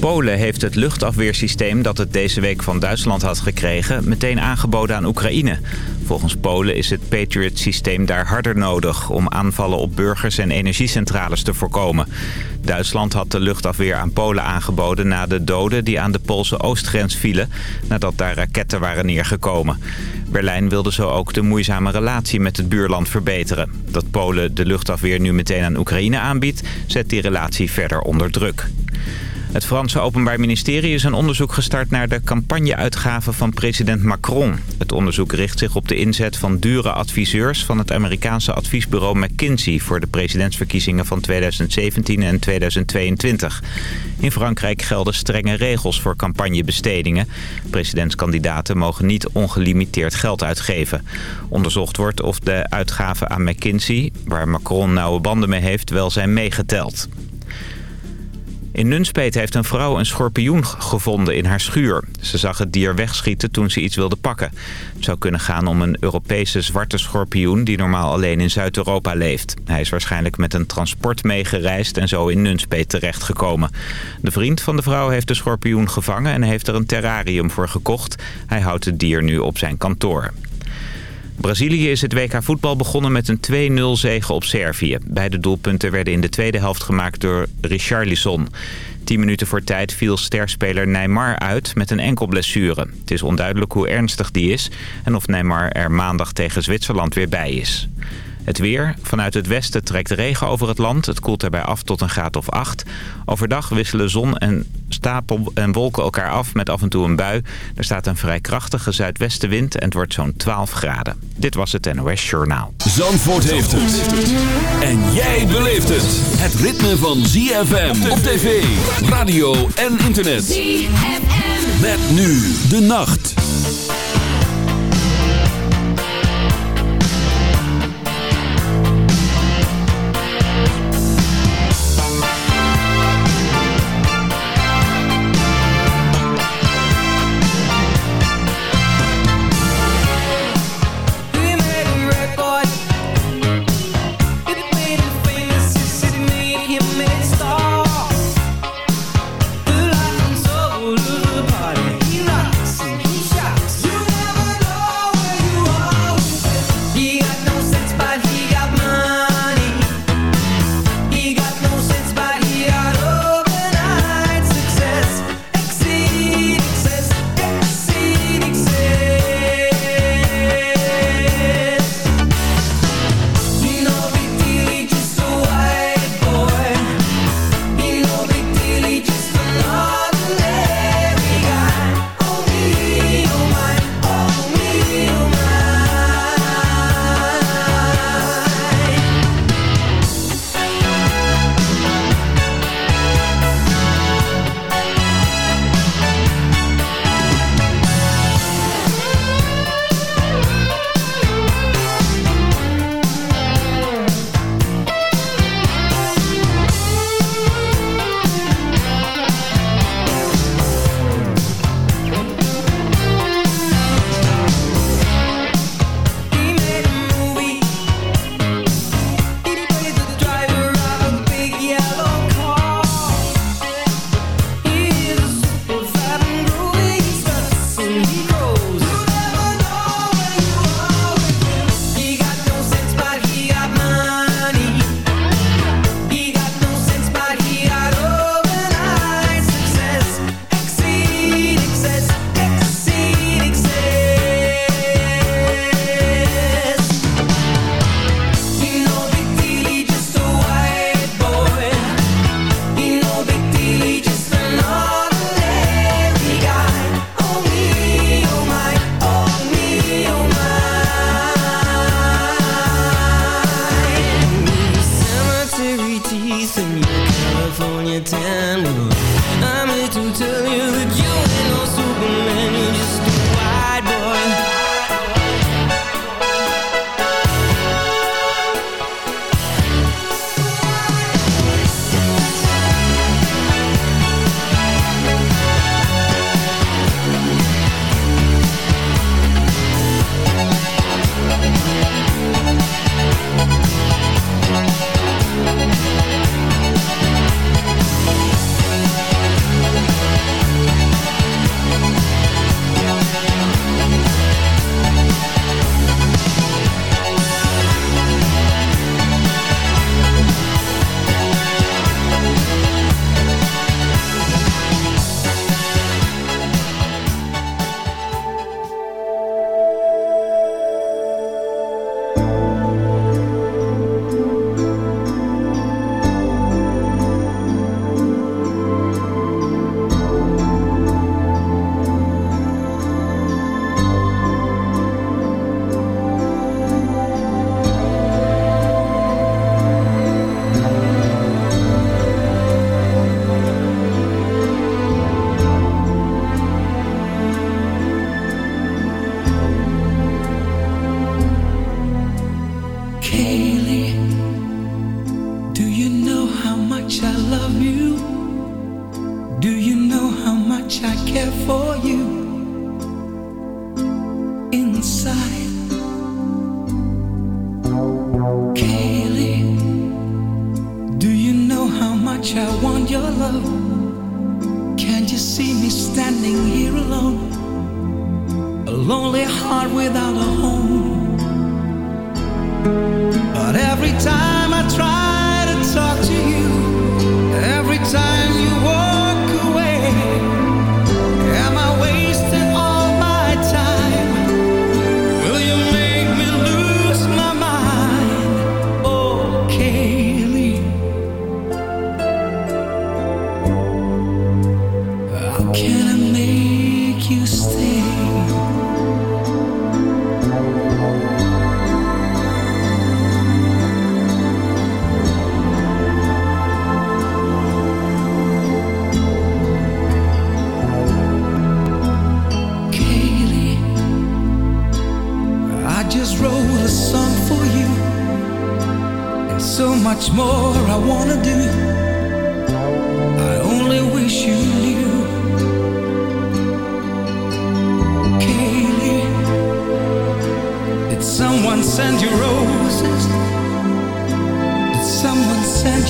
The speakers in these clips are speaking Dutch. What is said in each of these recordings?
Polen heeft het luchtafweersysteem dat het deze week van Duitsland had gekregen... meteen aangeboden aan Oekraïne. Volgens Polen is het Patriot-systeem daar harder nodig... om aanvallen op burgers en energiecentrales te voorkomen. Duitsland had de luchtafweer aan Polen aangeboden... na de doden die aan de Poolse oostgrens vielen... nadat daar raketten waren neergekomen. Berlijn wilde zo ook de moeizame relatie met het buurland verbeteren. Dat Polen de luchtafweer nu meteen aan Oekraïne aanbiedt... zet die relatie verder onder druk. Het Franse Openbaar Ministerie is een onderzoek gestart naar de campagneuitgaven van president Macron. Het onderzoek richt zich op de inzet van dure adviseurs van het Amerikaanse adviesbureau McKinsey voor de presidentsverkiezingen van 2017 en 2022. In Frankrijk gelden strenge regels voor campagnebestedingen. Presidentskandidaten mogen niet ongelimiteerd geld uitgeven. Onderzocht wordt of de uitgaven aan McKinsey, waar Macron nauwe banden mee heeft, wel zijn meegeteld. In Nunspeet heeft een vrouw een schorpioen gevonden in haar schuur. Ze zag het dier wegschieten toen ze iets wilde pakken. Het zou kunnen gaan om een Europese zwarte schorpioen... die normaal alleen in Zuid-Europa leeft. Hij is waarschijnlijk met een transport meegereisd en zo in Nunspeet terechtgekomen. De vriend van de vrouw heeft de schorpioen gevangen... en heeft er een terrarium voor gekocht. Hij houdt het dier nu op zijn kantoor. Brazilië is het WK voetbal begonnen met een 2-0 zege op Servië. Beide doelpunten werden in de tweede helft gemaakt door Richarlison. Tien minuten voor tijd viel sterspeler Neymar uit met een enkel blessure. Het is onduidelijk hoe ernstig die is en of Neymar er maandag tegen Zwitserland weer bij is. Het weer. Vanuit het westen trekt regen over het land. Het koelt daarbij af tot een graad of 8. Overdag wisselen zon en stapel en wolken elkaar af met af en toe een bui. Er staat een vrij krachtige zuidwestenwind en het wordt zo'n 12 graden. Dit was het NOS Journaal. Zandvoort heeft het. En jij beleeft het. Het ritme van ZFM op tv, radio en internet. ZFM. Met nu de nacht.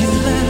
you let.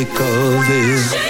In the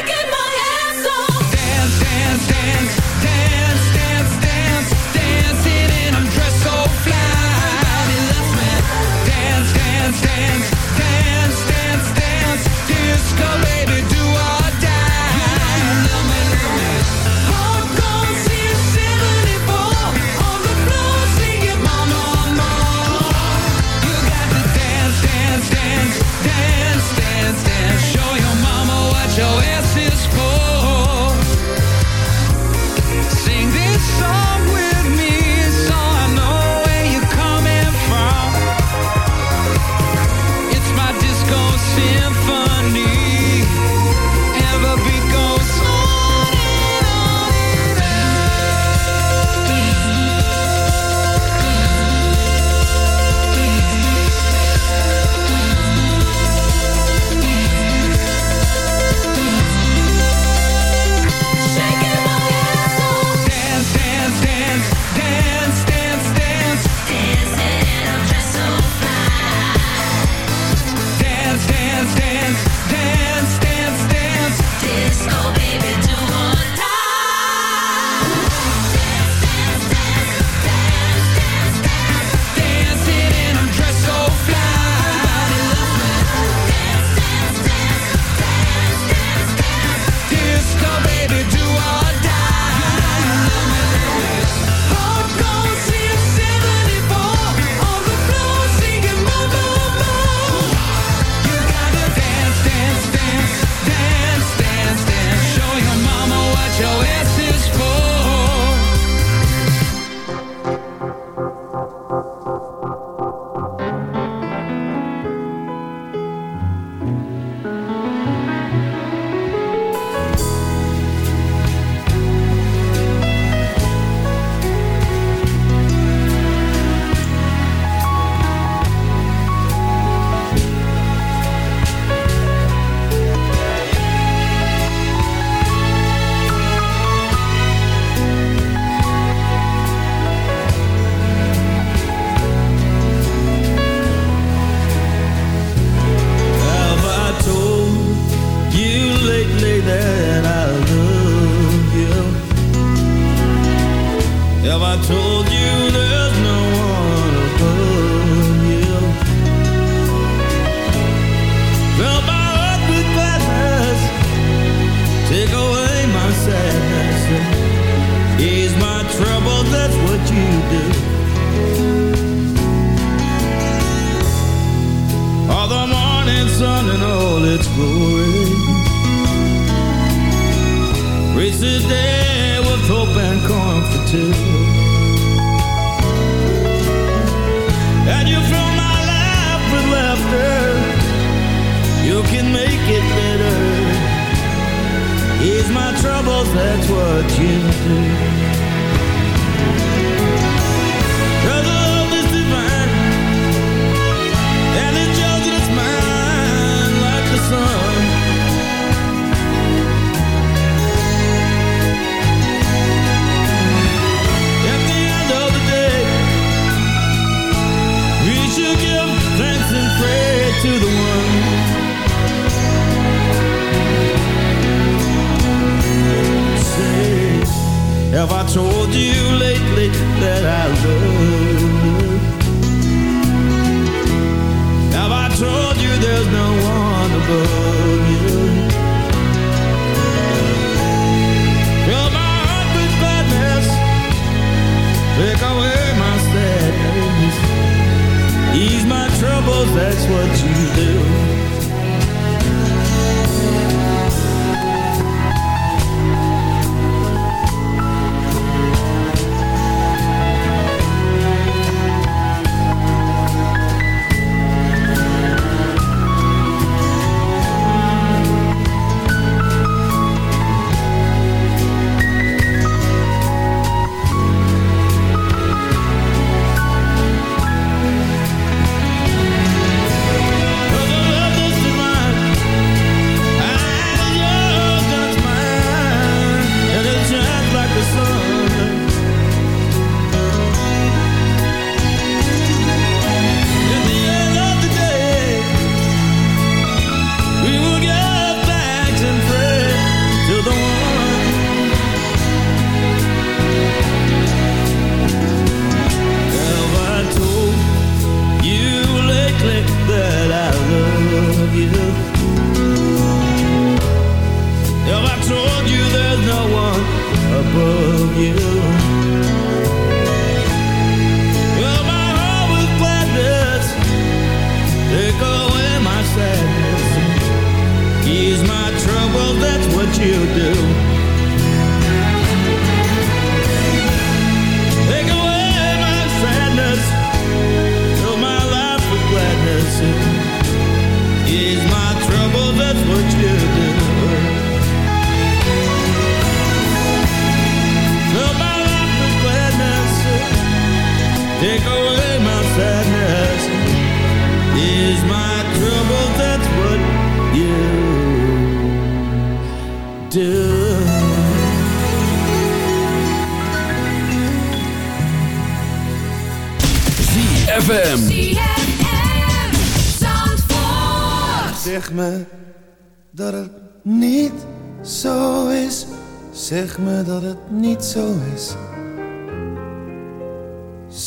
Of you.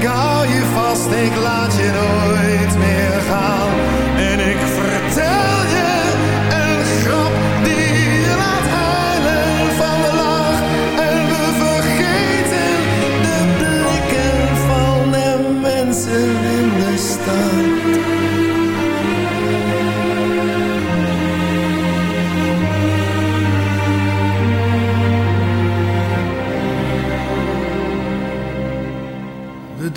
ik hou je vast, ik laat je nooit meer gaan. En ik vertel je een grap die je laat huilen van de lach. En we vergeten de blikken van de mensen in de stad.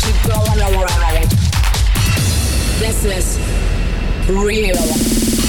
Keep growing, This is real.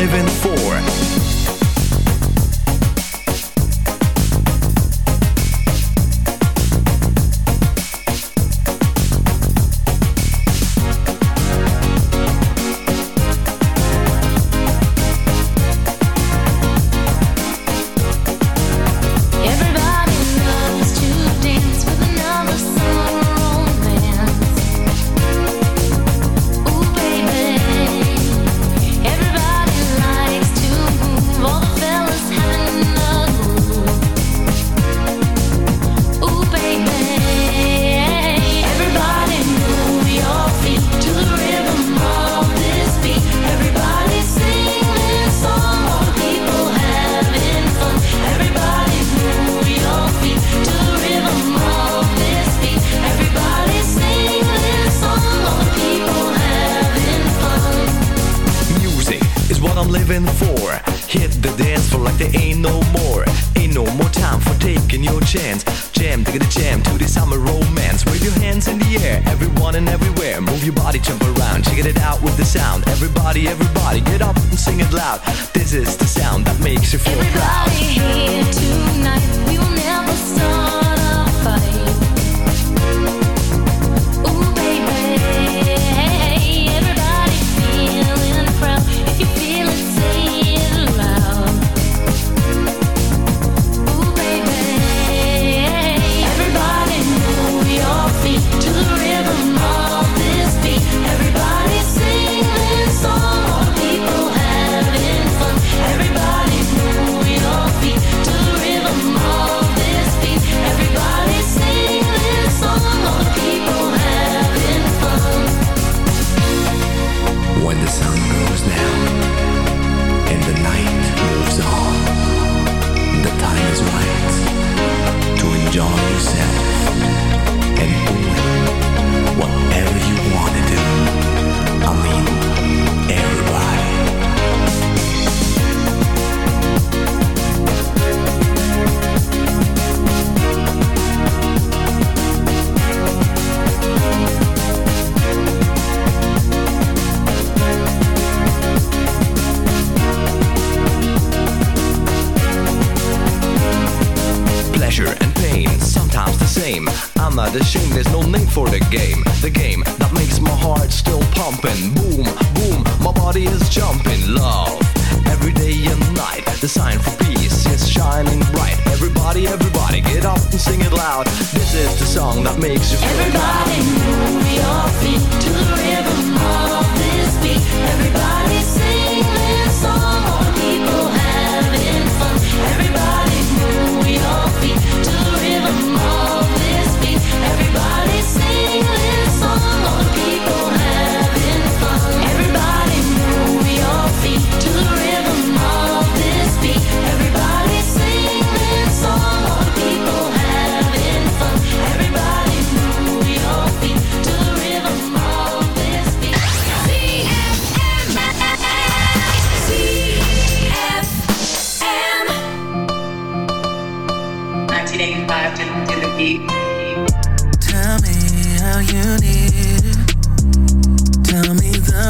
living for.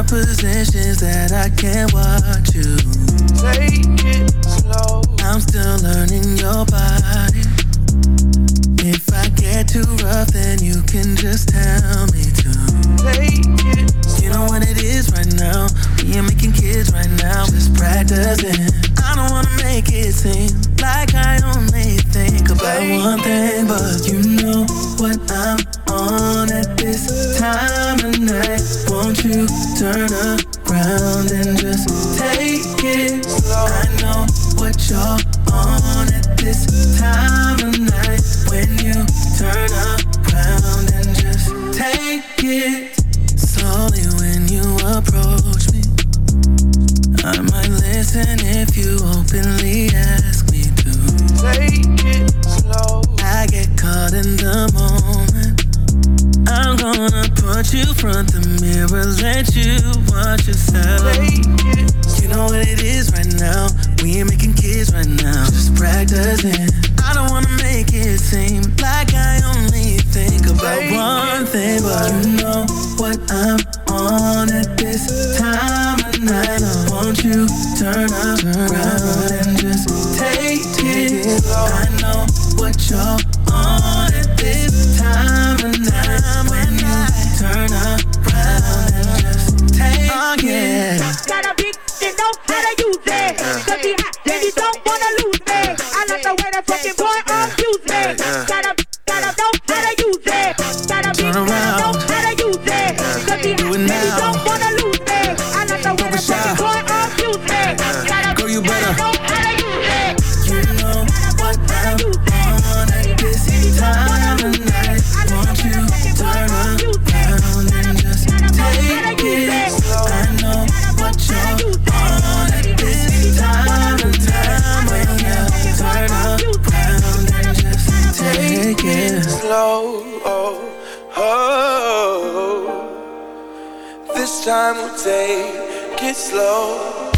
my positions that I can't watch you. Take it slow. I'm still learning your body. If I get too rough, then you can just tell me to. Take it slow. You know what it is right now. We ain't making kids right now. Just practicing. I don't wanna make it seem like I only think about one thing, but you know what I'm on at this time of night. Won't you turn around and just take it slow? I know what you're on at this time. slow.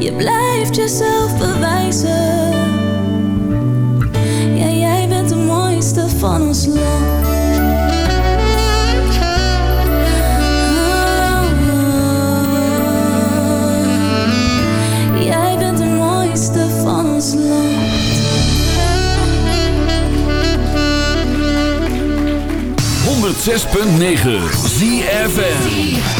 Je blijft jezelf bewijzen. Ja, jij bent de mooiste van ons land. Oh, oh. Jij bent de mooiste van ons land. Zes punt negen ZFN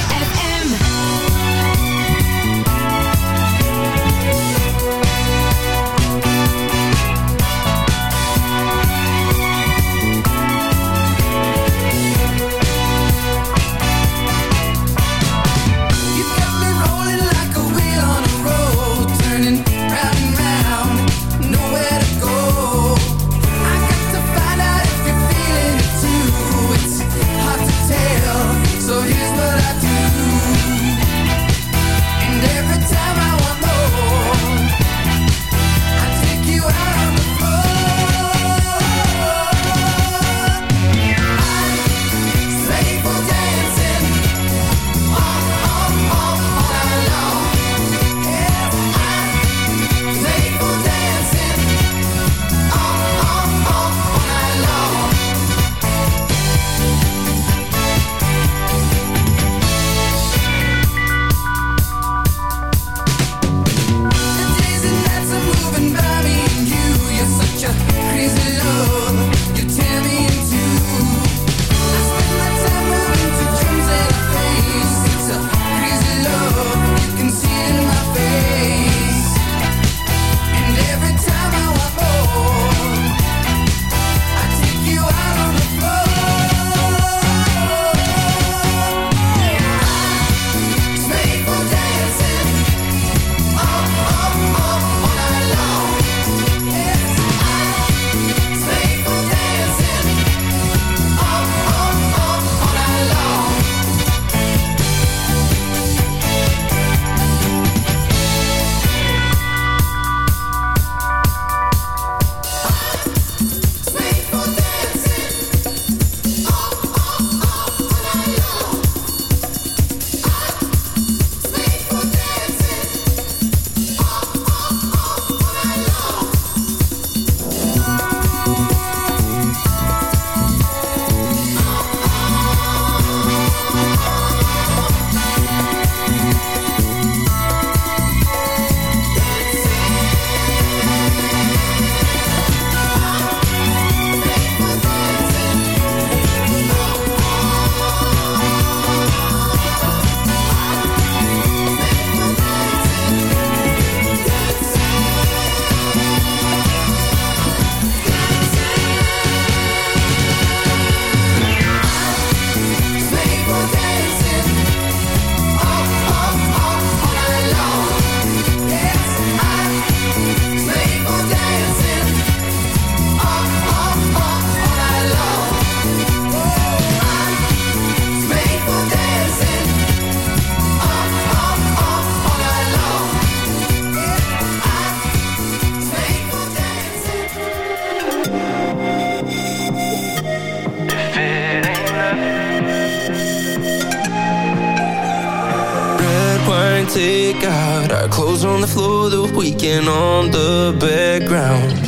take out. Our clothes on the floor, the weekend on the background.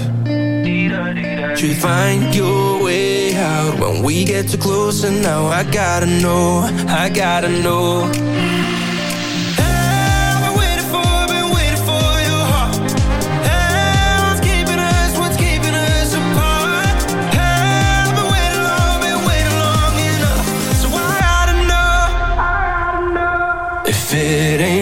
To find your way out. When we get too close, and now I gotta know, I gotta know. It ain't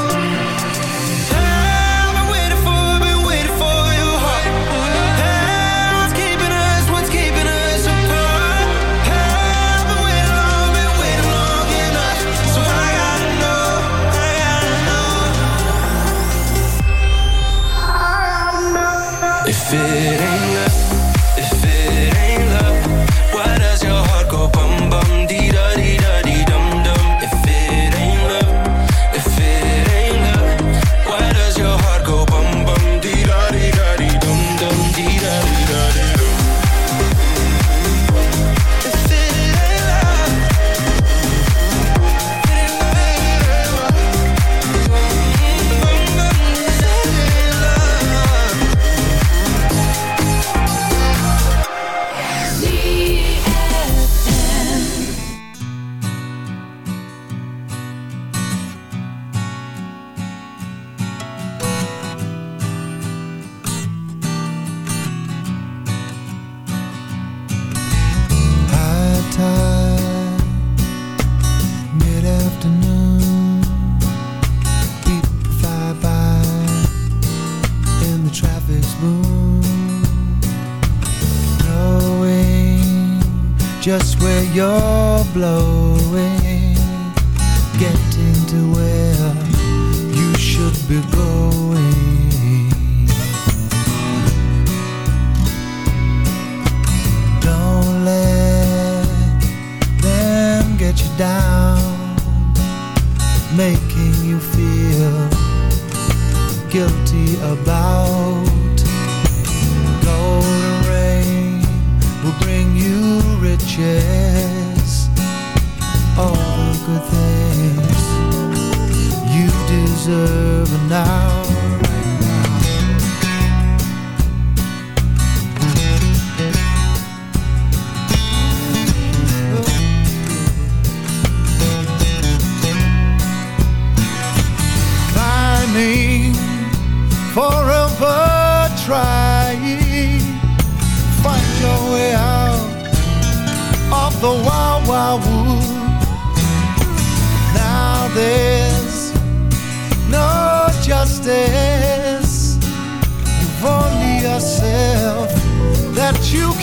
Hello.